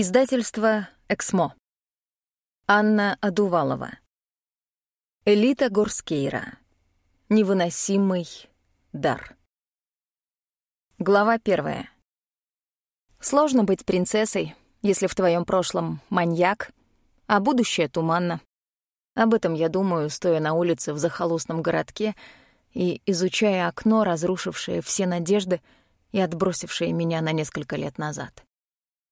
Издательство «Эксмо». Анна Адувалова. Элита Горскейра. Невыносимый дар. Глава первая. Сложно быть принцессой, если в твоем прошлом маньяк, а будущее туманно. Об этом я думаю, стоя на улице в захолустном городке и изучая окно, разрушившее все надежды и отбросившее меня на несколько лет назад.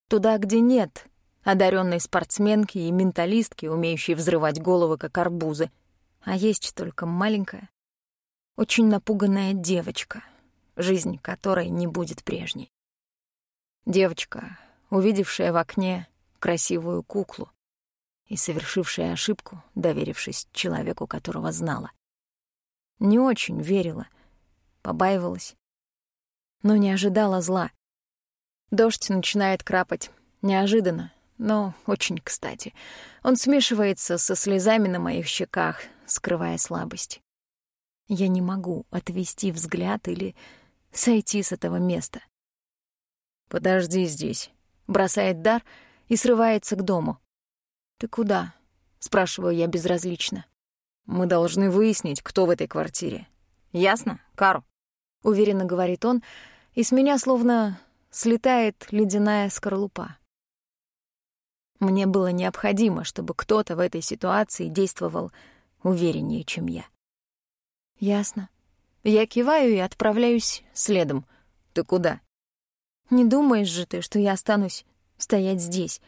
Туда, где нет одаренной спортсменки и менталистки, умеющей взрывать головы, как арбузы, а есть только маленькая, очень напуганная девочка, жизнь которой не будет прежней. Девочка, увидевшая в окне красивую куклу и совершившая ошибку, доверившись человеку, которого знала. Не очень верила, побаивалась, но не ожидала зла. Дождь начинает крапать. Неожиданно, но очень кстати. Он смешивается со слезами на моих щеках, скрывая слабость. Я не могу отвести взгляд или сойти с этого места. «Подожди здесь», — бросает дар и срывается к дому. «Ты куда?» — спрашиваю я безразлично. «Мы должны выяснить, кто в этой квартире. Ясно, Кару?» — уверенно говорит он, и с меня словно слетает ледяная скорлупа. Мне было необходимо, чтобы кто-то в этой ситуации действовал увереннее, чем я. Ясно. Я киваю и отправляюсь следом. Ты куда? Не думаешь же ты, что я останусь стоять здесь?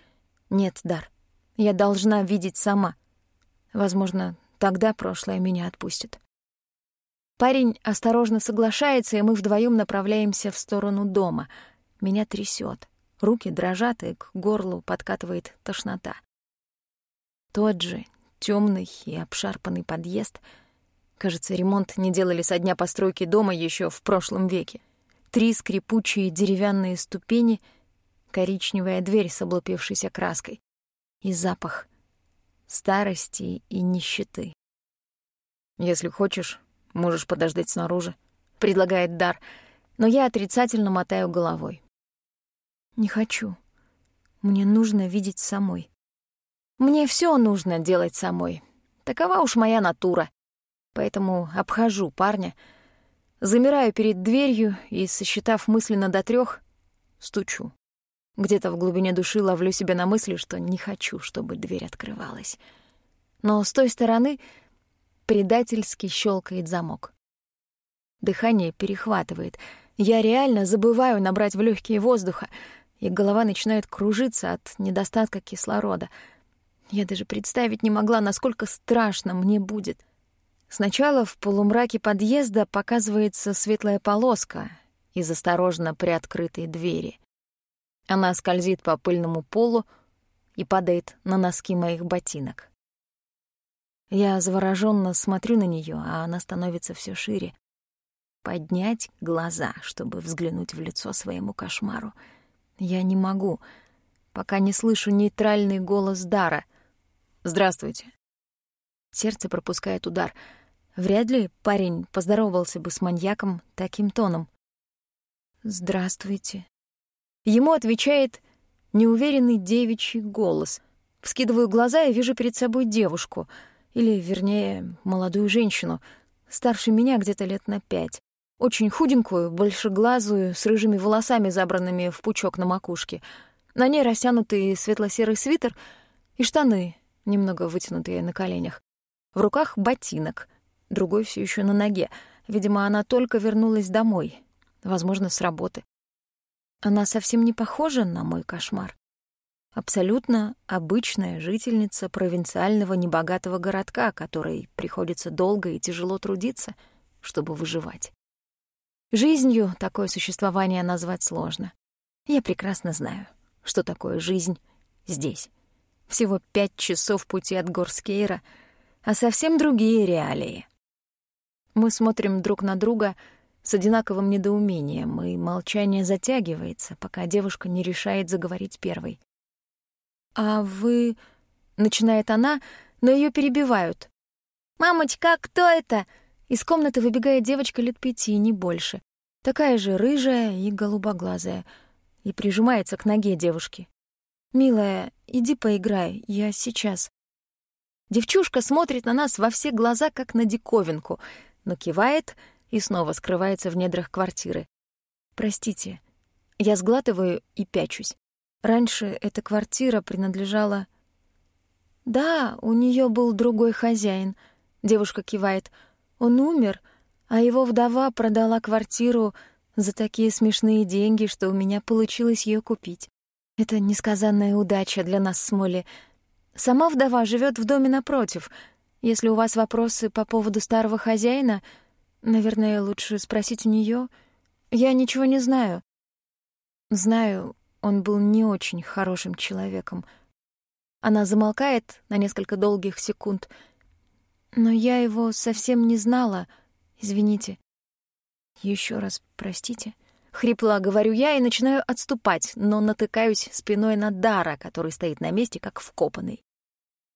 Нет, Дар. Я должна видеть сама. Возможно, тогда прошлое меня отпустит. Парень осторожно соглашается, и мы вдвоем направляемся в сторону дома — меня трясет, руки дрожат, и к горлу подкатывает тошнота. Тот же темный и обшарпанный подъезд. Кажется, ремонт не делали со дня постройки дома еще в прошлом веке. Три скрипучие деревянные ступени, коричневая дверь с облупившейся краской и запах старости и нищеты. «Если хочешь, можешь подождать снаружи», — предлагает Дар, но я отрицательно мотаю головой. Не хочу. Мне нужно видеть самой. Мне все нужно делать самой. Такова уж моя натура. Поэтому обхожу парня, замираю перед дверью и, сосчитав мысленно до трех, стучу. Где-то в глубине души ловлю себя на мысли, что не хочу, чтобы дверь открывалась. Но с той стороны предательски щелкает замок. Дыхание перехватывает. Я реально забываю набрать в легкие воздуха — и голова начинает кружиться от недостатка кислорода. Я даже представить не могла, насколько страшно мне будет. Сначала в полумраке подъезда показывается светлая полоска из осторожно приоткрытой двери. Она скользит по пыльному полу и падает на носки моих ботинок. Я завороженно смотрю на нее, а она становится все шире. Поднять глаза, чтобы взглянуть в лицо своему кошмару — я не могу, пока не слышу нейтральный голос Дара. «Здравствуйте». Сердце пропускает удар. Вряд ли парень поздоровался бы с маньяком таким тоном. «Здравствуйте». Ему отвечает неуверенный девичий голос. Вскидываю глаза и вижу перед собой девушку, или, вернее, молодую женщину, старше меня где-то лет на пять. Очень худенькую, большеглазую, с рыжими волосами, забранными в пучок на макушке. На ней растянутый светло-серый свитер и штаны, немного вытянутые на коленях. В руках ботинок, другой все еще на ноге. Видимо, она только вернулась домой, возможно, с работы. Она совсем не похожа на мой кошмар. Абсолютно обычная жительница провинциального небогатого городка, которой приходится долго и тяжело трудиться, чтобы выживать. Жизнью такое существование назвать сложно. Я прекрасно знаю, что такое жизнь здесь. Всего пять часов пути от Горскейра, а совсем другие реалии. Мы смотрим друг на друга с одинаковым недоумением, и молчание затягивается, пока девушка не решает заговорить первой. «А вы...» — начинает она, но ее перебивают. «Мамочка, кто это?» Из комнаты выбегает девочка лет пяти, не больше. Такая же рыжая и голубоглазая. И прижимается к ноге девушки. «Милая, иди поиграй, я сейчас». Девчушка смотрит на нас во все глаза, как на диковинку, но кивает и снова скрывается в недрах квартиры. «Простите». Я сглатываю и пячусь. Раньше эта квартира принадлежала... Да, у нее был другой хозяин. Девушка кивает. Он умер, а его вдова продала квартиру за такие смешные деньги, что у меня получилось ее купить. Это несказанная удача для нас с Молли. Сама вдова живет в доме напротив. Если у вас вопросы по поводу старого хозяина, наверное, лучше спросить у нее. Я ничего не знаю. Знаю, он был не очень хорошим человеком. Она замолкает на несколько долгих секунд. Но я его совсем не знала. Извините. Еще раз простите. Хрипло говорю я и начинаю отступать, но натыкаюсь спиной на Дара, который стоит на месте, как вкопанный.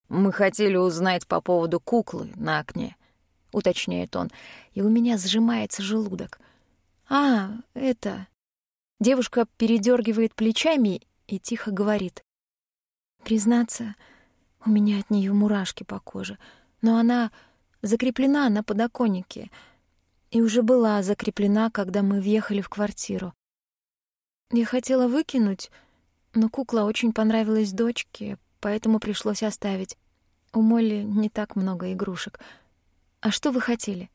«Мы хотели узнать по поводу куклы на окне», — уточняет он, и у меня сжимается желудок. «А, это...» Девушка передергивает плечами и тихо говорит. «Признаться, у меня от нее мурашки по коже, но она закреплена на подоконнике и уже была закреплена, когда мы въехали в квартиру. Я хотела выкинуть, но кукла очень понравилась дочке, поэтому пришлось оставить. У Молли не так много игрушек. А что вы хотели?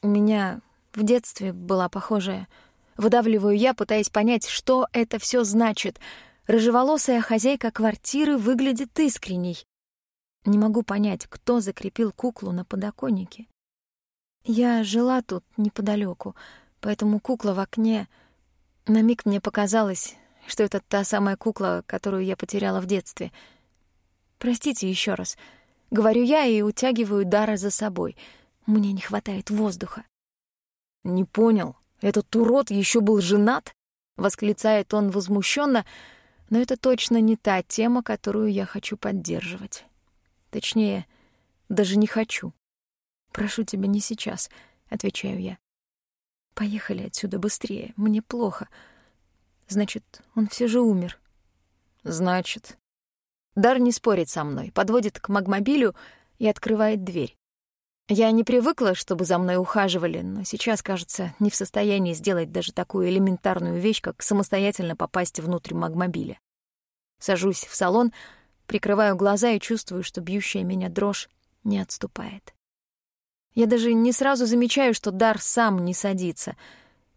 У меня в детстве была похожая — Выдавливаю я, пытаясь понять, что это все значит. Рыжеволосая хозяйка квартиры выглядит искренней. Не могу понять, кто закрепил куклу на подоконнике. Я жила тут неподалеку, поэтому кукла в окне... На миг мне показалось, что это та самая кукла, которую я потеряла в детстве. Простите еще раз. Говорю я и утягиваю Дара за собой. Мне не хватает воздуха. «Не понял», этот урод еще был женат? Восклицает он возмущенно, но это точно не та тема, которую я хочу поддерживать. Точнее, даже не хочу. Прошу тебя не сейчас, отвечаю я. Поехали отсюда быстрее, мне плохо. Значит, он все же умер. Значит. Дар не спорит со мной, подводит к магмобилю и открывает дверь. Я не привыкла, чтобы за мной ухаживали, но сейчас, кажется, не в состоянии сделать даже такую элементарную вещь, как самостоятельно попасть внутрь магмобиля. Сажусь в салон, прикрываю глаза и чувствую, что бьющая меня дрожь не отступает. Я даже не сразу замечаю, что Дар сам не садится.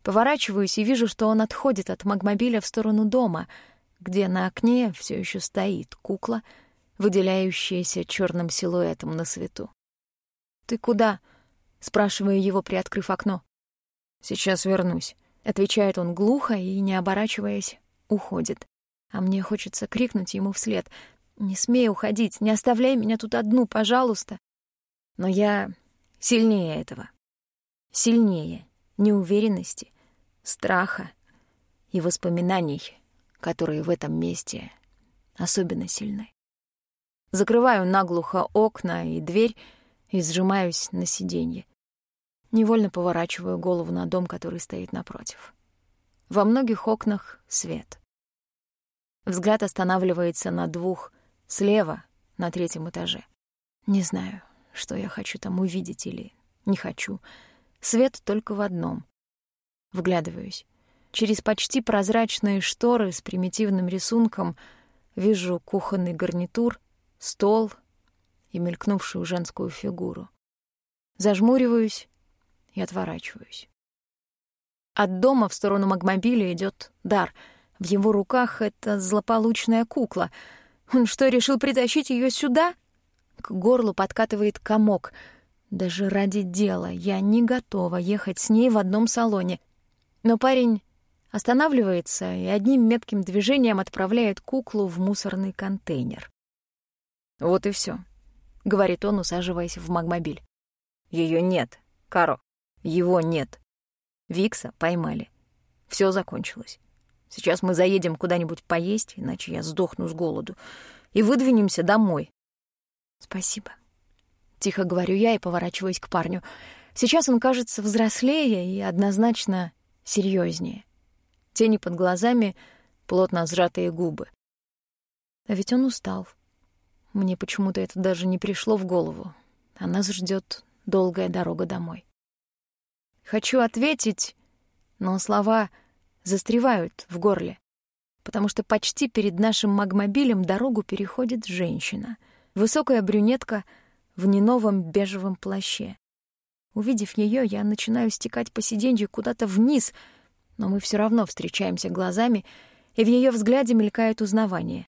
Поворачиваюсь и вижу, что он отходит от магмобиля в сторону дома, где на окне все еще стоит кукла, выделяющаяся черным силуэтом на свету. «Ты куда?» — спрашиваю его, приоткрыв окно. «Сейчас вернусь», — отвечает он глухо и, не оборачиваясь, уходит. А мне хочется крикнуть ему вслед. «Не смей уходить, не оставляй меня тут одну, пожалуйста!» Но я сильнее этого. Сильнее неуверенности, страха и воспоминаний, которые в этом месте особенно сильны. Закрываю наглухо окна и дверь, и сжимаюсь на сиденье. Невольно поворачиваю голову на дом, который стоит напротив. Во многих окнах свет. Взгляд останавливается на двух, слева, на третьем этаже. Не знаю, что я хочу там увидеть или не хочу. Свет только в одном. Вглядываюсь. Через почти прозрачные шторы с примитивным рисунком вижу кухонный гарнитур, стол — и мелькнувшую женскую фигуру. Зажмуриваюсь и отворачиваюсь. От дома в сторону магмобиля идет дар. В его руках это злополучная кукла. Он что, решил притащить ее сюда? К горлу подкатывает комок. Даже ради дела я не готова ехать с ней в одном салоне. Но парень останавливается и одним метким движением отправляет куклу в мусорный контейнер. Вот и все говорит он, усаживаясь в магмобиль. Ее нет, Каро. Его нет. Викса поймали. Все закончилось. Сейчас мы заедем куда-нибудь поесть, иначе я сдохну с голоду, и выдвинемся домой. Спасибо. Тихо говорю я и поворачиваюсь к парню. Сейчас он кажется взрослее и однозначно серьезнее. Тени под глазами, плотно сжатые губы. А ведь он устал. Мне почему-то это даже не пришло в голову. А нас ждет долгая дорога домой. Хочу ответить, но слова застревают в горле, потому что почти перед нашим магмобилем дорогу переходит женщина. Высокая брюнетка в неновом бежевом плаще. Увидев ее, я начинаю стекать по сиденью куда-то вниз, но мы все равно встречаемся глазами, и в ее взгляде мелькает узнавание.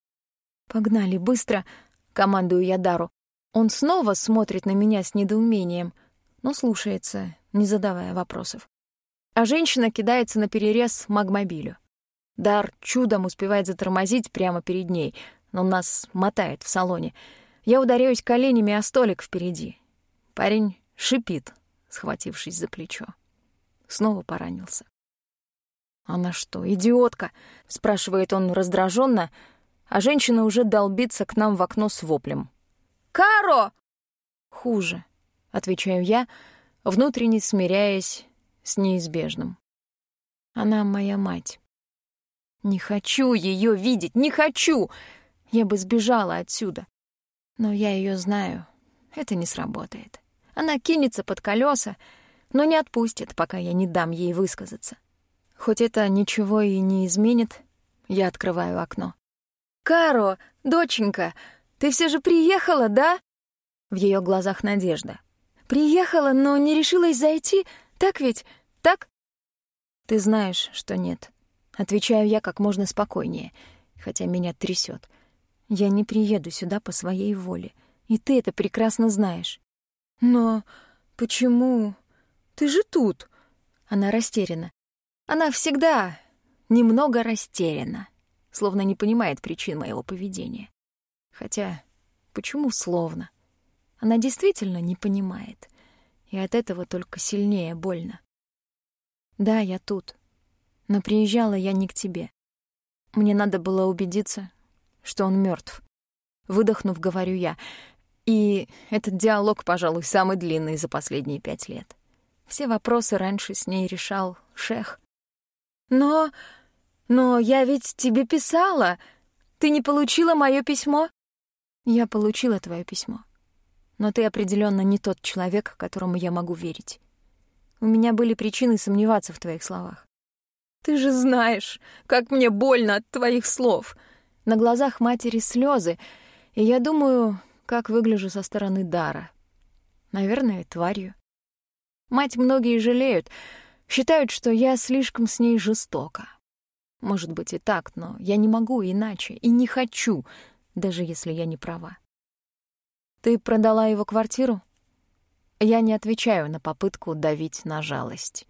«Погнали, быстро!» — командую я Дару. Он снова смотрит на меня с недоумением, но слушается, не задавая вопросов. А женщина кидается на перерез магмобилю. Дар чудом успевает затормозить прямо перед ней, но нас мотает в салоне. Я ударяюсь коленями о столик впереди. Парень шипит, схватившись за плечо. Снова поранился. «Она что, идиотка?» — спрашивает он раздраженно, а женщина уже долбится к нам в окно с воплем. «Каро!» «Хуже», — отвечаю я, внутренне смиряясь с неизбежным. «Она моя мать». «Не хочу ее видеть, не хочу! Я бы сбежала отсюда. Но я ее знаю, это не сработает. Она кинется под колеса, но не отпустит, пока я не дам ей высказаться. Хоть это ничего и не изменит, я открываю окно. «Каро, доченька, ты все же приехала, да?» В ее глазах надежда. «Приехала, но не решилась зайти, так ведь? Так?» «Ты знаешь, что нет». Отвечаю я как можно спокойнее, хотя меня трясет. Я не приеду сюда по своей воле, и ты это прекрасно знаешь. «Но почему? Ты же тут!» Она растеряна. Она всегда немного растеряна, словно не понимает причин моего поведения. Хотя, почему словно? Она действительно не понимает, и от этого только сильнее больно. Да, я тут, но приезжала я не к тебе. Мне надо было убедиться, что он мертв. Выдохнув, говорю я, и этот диалог, пожалуй, самый длинный за последние пять лет. Все вопросы раньше с ней решал шех. «Но... но я ведь тебе писала. Ты не получила мое письмо?» «Я получила твое письмо. Но ты определенно не тот человек, которому я могу верить. У меня были причины сомневаться в твоих словах. Ты же знаешь, как мне больно от твоих слов. На глазах матери слезы, и я думаю, как выгляжу со стороны Дара. Наверное, тварью. Мать многие жалеют, считают, что я слишком с ней жестока. Может быть и так, но я не могу иначе и не хочу, даже если я не права. Ты продала его квартиру? Я не отвечаю на попытку давить на жалость.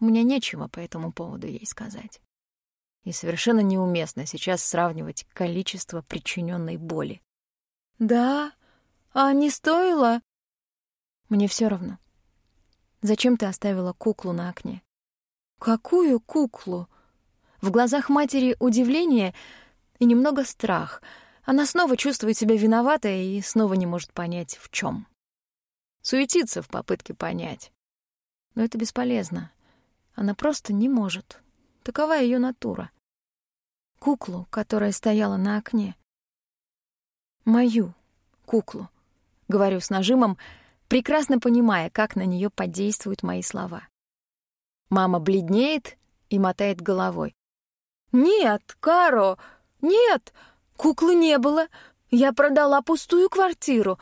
У меня нечего по этому поводу ей сказать. И совершенно неуместно сейчас сравнивать количество причиненной боли. «Да? А не стоило?» «Мне все равно. Зачем ты оставила куклу на окне?» «Какую куклу?» В глазах матери удивление и немного страх. Она снова чувствует себя виноватой и снова не может понять, в чем. Суетится в попытке понять. Но это бесполезно. Она просто не может. Такова ее натура. Куклу, которая стояла на окне, мою куклу, говорю с нажимом, прекрасно понимая, как на нее подействуют мои слова. Мама бледнеет и мотает головой. «Нет, Каро, нет, куклы не было. Я продала пустую квартиру.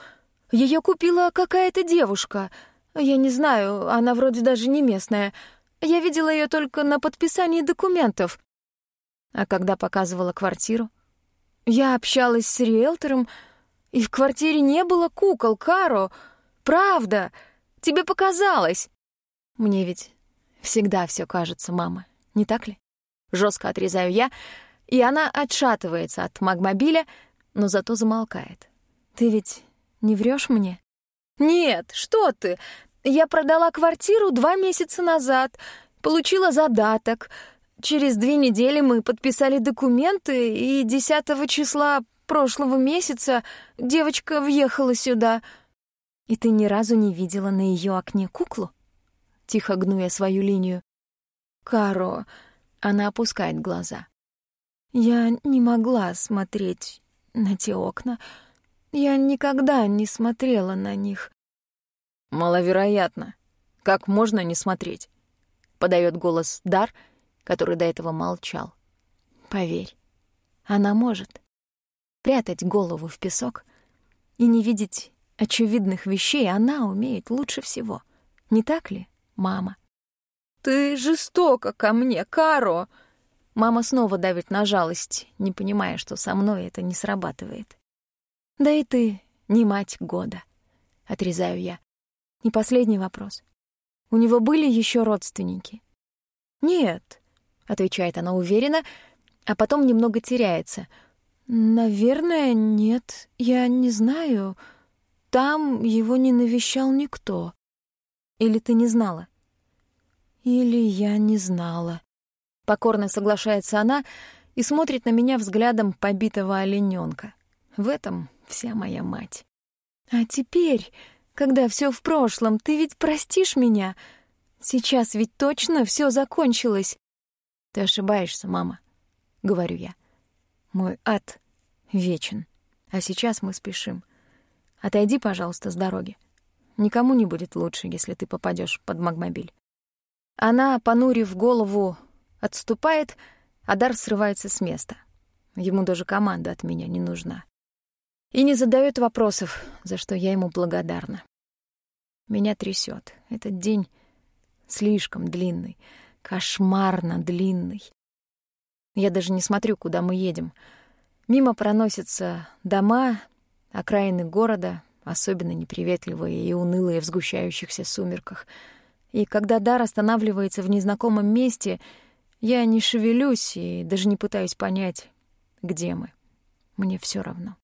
Ее купила какая-то девушка. Я не знаю, она вроде даже не местная. Я видела ее только на подписании документов. А когда показывала квартиру, я общалась с риэлтором, и в квартире не было кукол, Каро. Правда, тебе показалось. Мне ведь всегда все кажется, мама, не так ли? Жестко отрезаю я, и она отшатывается от магмобиля, но зато замолкает. Ты ведь не врешь мне? Нет, что ты? Я продала квартиру два месяца назад, получила задаток — Через две недели мы подписали документы, и 10 числа прошлого месяца девочка въехала сюда. И ты ни разу не видела на ее окне куклу? Тихо гнуя свою линию. Каро, она опускает глаза. Я не могла смотреть на те окна. Я никогда не смотрела на них. Маловероятно. Как можно не смотреть? Подает голос Дар, который до этого молчал. Поверь, она может прятать голову в песок и не видеть очевидных вещей она умеет лучше всего. Не так ли, мама? «Ты жестоко ко мне, Каро!» Мама снова давит на жалость, не понимая, что со мной это не срабатывает. «Да и ты не мать года», — отрезаю я. Не последний вопрос. У него были еще родственники? «Нет», — отвечает она уверенно, а потом немного теряется. «Наверное, нет. Я не знаю. Там его не навещал никто. Или ты не знала?» Или я не знала. Покорно соглашается она и смотрит на меня взглядом побитого олененка. В этом вся моя мать. А теперь, когда все в прошлом, ты ведь простишь меня? Сейчас ведь точно все закончилось. Ты ошибаешься, мама, — говорю я. Мой ад вечен, а сейчас мы спешим. Отойди, пожалуйста, с дороги. Никому не будет лучше, если ты попадешь под магмобиль. Она, понурив голову, отступает, а Дар срывается с места. Ему даже команда от меня не нужна. И не задает вопросов, за что я ему благодарна. Меня трясет. Этот день слишком длинный, кошмарно длинный. Я даже не смотрю, куда мы едем. Мимо проносятся дома, окраины города, особенно неприветливые и унылые в сгущающихся сумерках — и когда дар останавливается в незнакомом месте, я не шевелюсь и даже не пытаюсь понять, где мы. Мне все равно.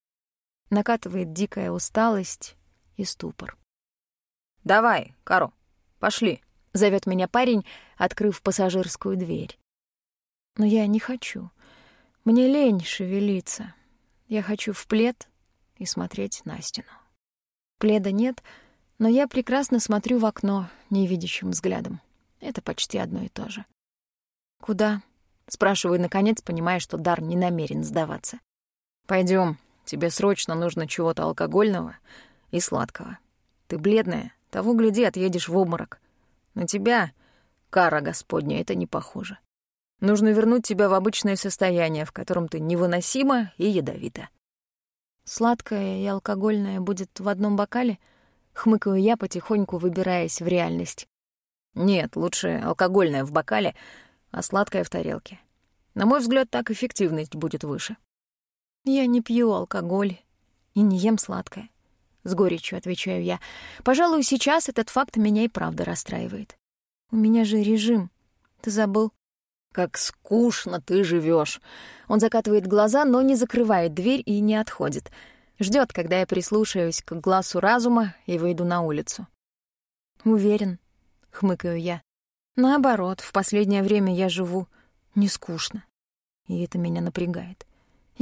Накатывает дикая усталость и ступор. «Давай, Каро, пошли», — зовет меня парень, открыв пассажирскую дверь. Но я не хочу. Мне лень шевелиться. Я хочу в плед и смотреть на стену. Пледа нет — но я прекрасно смотрю в окно невидящим взглядом. Это почти одно и то же. «Куда?» — спрашиваю, наконец, понимая, что Дар не намерен сдаваться. Пойдем, тебе срочно нужно чего-то алкогольного и сладкого. Ты бледная, того гляди, отъедешь в обморок. На тебя, кара Господня, это не похоже. Нужно вернуть тебя в обычное состояние, в котором ты невыносима и ядовита. Сладкое и алкогольное будет в одном бокале — Хмыкаю я, потихоньку выбираясь в реальность. Нет, лучше алкогольное в бокале, а сладкое в тарелке. На мой взгляд, так эффективность будет выше. Я не пью алкоголь и не ем сладкое. С горечью отвечаю я. Пожалуй, сейчас этот факт меня и правда расстраивает. У меня же режим. Ты забыл? Как скучно ты живешь. Он закатывает глаза, но не закрывает дверь и не отходит — Ждет, когда я прислушаюсь к глазу разума и выйду на улицу. «Уверен», — хмыкаю я. «Наоборот, в последнее время я живу не скучно. И это меня напрягает.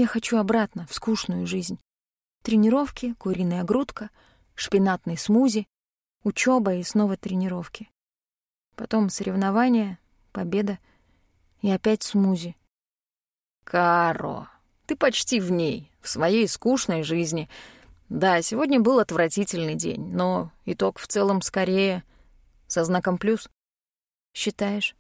Я хочу обратно, в скучную жизнь. Тренировки, куриная грудка, шпинатный смузи, учеба и снова тренировки. Потом соревнования, победа и опять смузи. «Каро, ты почти в ней в своей скучной жизни. Да, сегодня был отвратительный день, но итог в целом скорее со знаком плюс. Считаешь?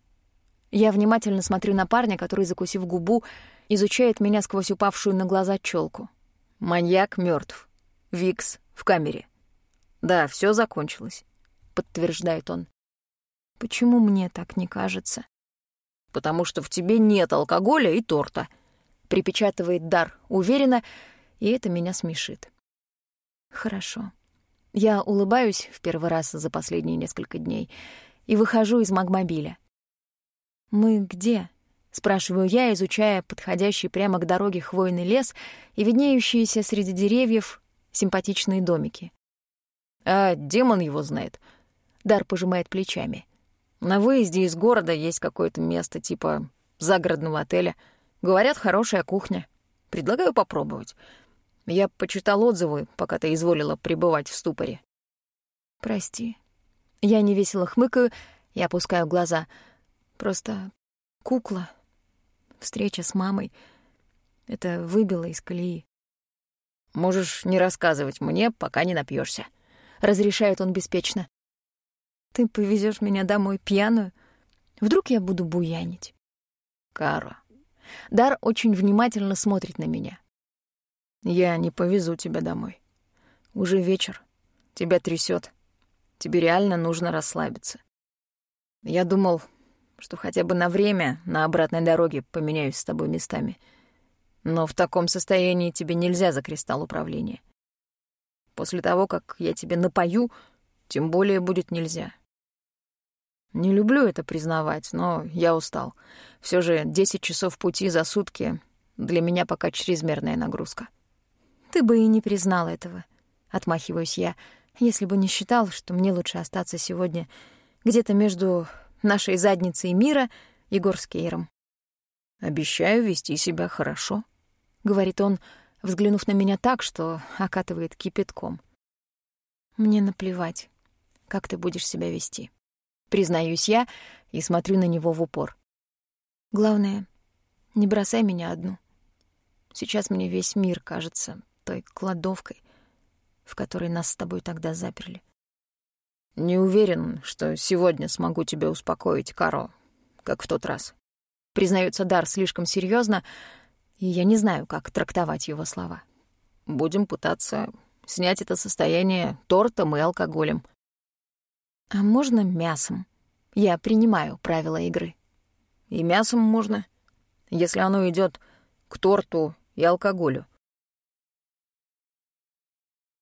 Я внимательно смотрю на парня, который, закусив губу, изучает меня сквозь упавшую на глаза челку. Маньяк мертв. Викс в камере. Да, все закончилось, подтверждает он. Почему мне так не кажется? Потому что в тебе нет алкоголя и торта — припечатывает дар уверенно, и это меня смешит. Хорошо. Я улыбаюсь в первый раз за последние несколько дней и выхожу из магмобиля. «Мы где?» — спрашиваю я, изучая подходящий прямо к дороге хвойный лес и виднеющиеся среди деревьев симпатичные домики. «А демон его знает». Дар пожимает плечами. «На выезде из города есть какое-то место типа загородного отеля — Говорят, хорошая кухня. Предлагаю попробовать. Я почитал отзывы, пока ты изволила пребывать в ступоре. Прости. Я невесело хмыкаю и опускаю глаза. Просто кукла. Встреча с мамой. Это выбило из колеи. Можешь не рассказывать мне, пока не напьешься. Разрешает он беспечно. Ты повезешь меня домой пьяную? Вдруг я буду буянить? Кара. Дар очень внимательно смотрит на меня. Я не повезу тебя домой. Уже вечер. Тебя трясет. Тебе реально нужно расслабиться. Я думал, что хотя бы на время на обратной дороге поменяюсь с тобой местами. Но в таком состоянии тебе нельзя за кристалл управления. После того, как я тебе напою, тем более будет нельзя. Не люблю это признавать, но я устал. Все же 10 часов пути за сутки для меня пока чрезмерная нагрузка. Ты бы и не признал этого, отмахиваюсь я, если бы не считал, что мне лучше остаться сегодня где-то между нашей задницей мира и Горскейром. Обещаю вести себя хорошо, говорит он, взглянув на меня так, что окатывает кипятком. Мне наплевать, как ты будешь себя вести признаюсь я и смотрю на него в упор. Главное, не бросай меня одну. Сейчас мне весь мир кажется той кладовкой, в которой нас с тобой тогда заперли. Не уверен, что сегодня смогу тебя успокоить, Каро, как в тот раз. Признается Дар слишком серьезно, и я не знаю, как трактовать его слова. Будем пытаться снять это состояние тортом и алкоголем. А можно мясом? Я принимаю правила игры. И мясом можно, если оно идет к торту и алкоголю.